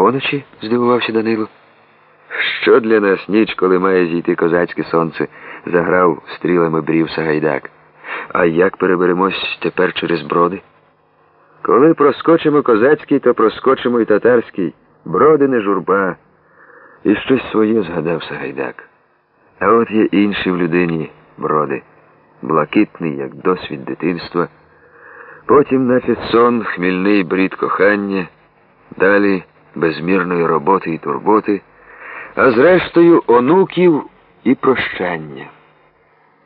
Опоночі? здивувався Данило. Що для нас ніч, коли має зійти козацьке сонце, заграв стрілами брів Сагайдак. А як переберемось тепер через броди? Коли проскочимо козацький, то проскочимо і татарський. Броди не журба. І щось своє згадав Сагайдак. А от є інші в людині броди, блакитний, як досвід дитинства, потім, наче сон, хмільний брід кохання, далі безмірної роботи і турботи, а зрештою онуків і прощання.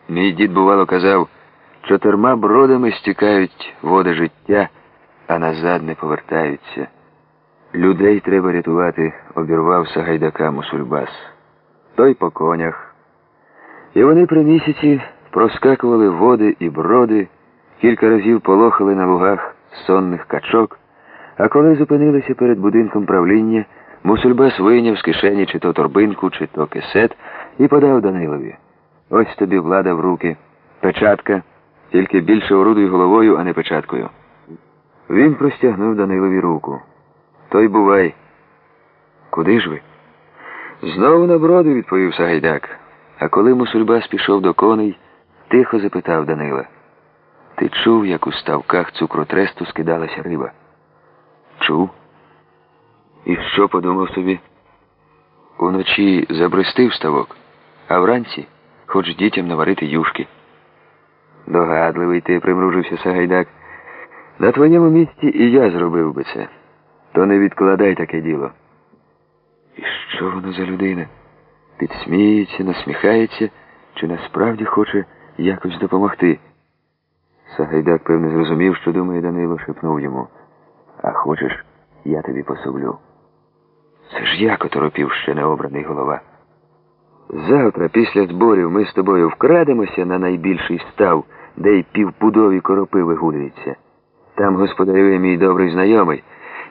Мій дід, бувало, казав, чотирма бродами стікають води життя, а назад не повертаються. Людей треба рятувати, обірвав Сагайдака Мусульбас. Той по конях. І вони при місяці проскакували води і броди, кілька разів полохали на лугах сонних качок, а коли зупинилися перед будинком правління, Мусульбас вийняв з кишені чи то торбинку, чи то кисет і подав Данилові. Ось тобі влада в руки. Печатка, тільки більше орудуй головою, а не печаткою. Він простягнув Данилові руку. Той бувай. Куди ж ви? Знову на броду, відповів Сагайдак. А коли Мусульбас пішов до коней, тихо запитав Данила. Ти чув, як у ставках цукротресту скидалася риба? Чув. І що подумав собі? Уночі забрестив ставок, а вранці хоч дітям наварити юшки. Догадливий ти, примружився Сагайдак. На твоєму місці і я зробив би це. То не відкладай таке діло. І що воно за людина? Підсміється, насміхається, чи насправді хоче якось допомогти? Сагайдак, певно, зрозумів, що думає Данило, шепнув йому. А хочеш, я тобі пособлю. Це ж я оторопів ще необраний голова. Завтра, після зборів, ми з тобою вкрадемося на найбільший став, де й півпудові коропи вигулюються. Там господарює мій добрий знайомий,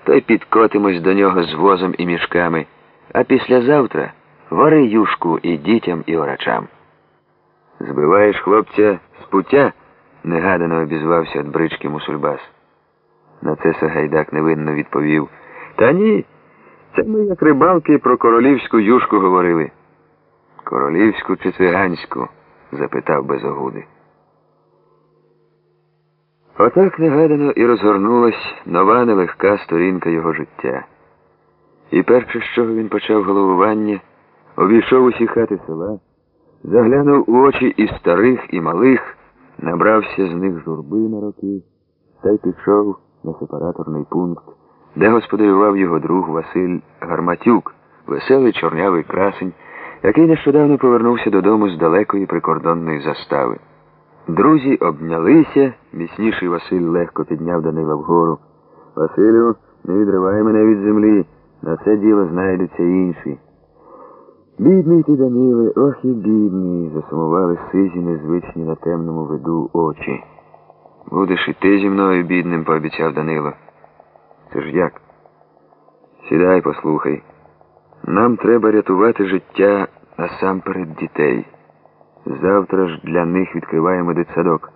то й підкотимось до нього з возом і мішками, а післязавтра вари юшку і дітям, і орачам. Збиваєш хлопця з пуття? негадано обізвався від брички Мусульбас. На це Сагайдак невинно відповів. Та ні, це ми як рибалки про королівську юшку говорили. Королівську чи циганську? запитав безогуди. Отак негадано і розгорнулась нова нелегка сторінка його життя. І перше, з чого він почав головування, обійшов усі хати села, заглянув у очі і старих, і малих, набрався з них журби на роки, та й пішов на сепараторний пункт, де господарював його друг Василь Гарматюк, веселий чорнявий красень, який нещодавно повернувся додому з далекої прикордонної застави. Друзі обнялися, міцніший Василь легко підняв Данила вгору. Василю, не відривай мене від землі, на це діло знайдуться інші. Бідний ти, Даниле, ох і бідний, засумували сизі незвичні на темному виду очі. Будеш і ти зі мною бідним, пообіцяв Данило. Це ж як? Сідай, послухай. Нам треба рятувати життя насамперед дітей. Завтра ж для них відкриваємо дитсадок.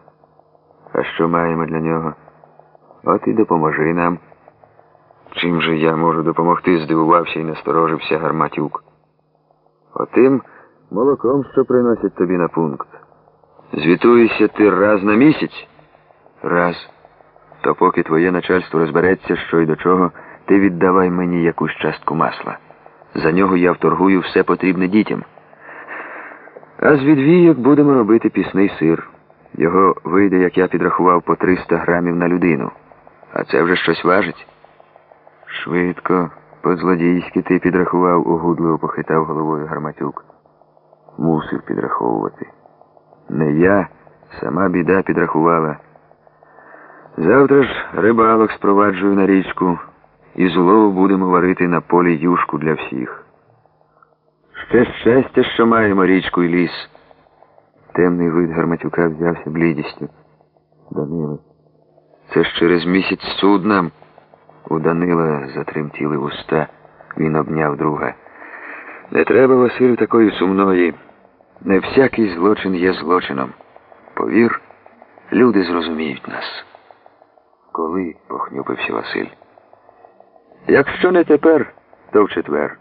А що маємо для нього? От і допоможи нам. Чим же я можу допомогти? здивувався і насторожився Гарматюк. Отим молоком, що приносять тобі на пункт. Звітуєшся ти раз на місяць? Раз. То поки твоє начальство розбереться, що й до чого, ти віддавай мені якусь частку масла. За нього я вторгую все потрібне дітям. А з відвійок будемо робити пісний сир. Його вийде, як я підрахував, по 300 грамів на людину. А це вже щось важить. Швидко, по-злодійськи ти підрахував, угудливо похитав головою Гарматюк. Мусив підраховувати. Не я, сама біда підрахувала. Завтра ж рибалок спроваджую на річку і з улову будемо варити на полі юшку для всіх. Ще щастя, що маємо річку і ліс. Темний вид Гарматюка взявся блідістю. Данило, це ж через місяць суд нам. У Данила затремтіли вуста. Він обняв друга. Не треба, Василю, такої сумної. Не всякий злочин є злочином. Повір, люди зрозуміють нас. Коли? похнюпився Василь. Якщо не тепер, то в четвер.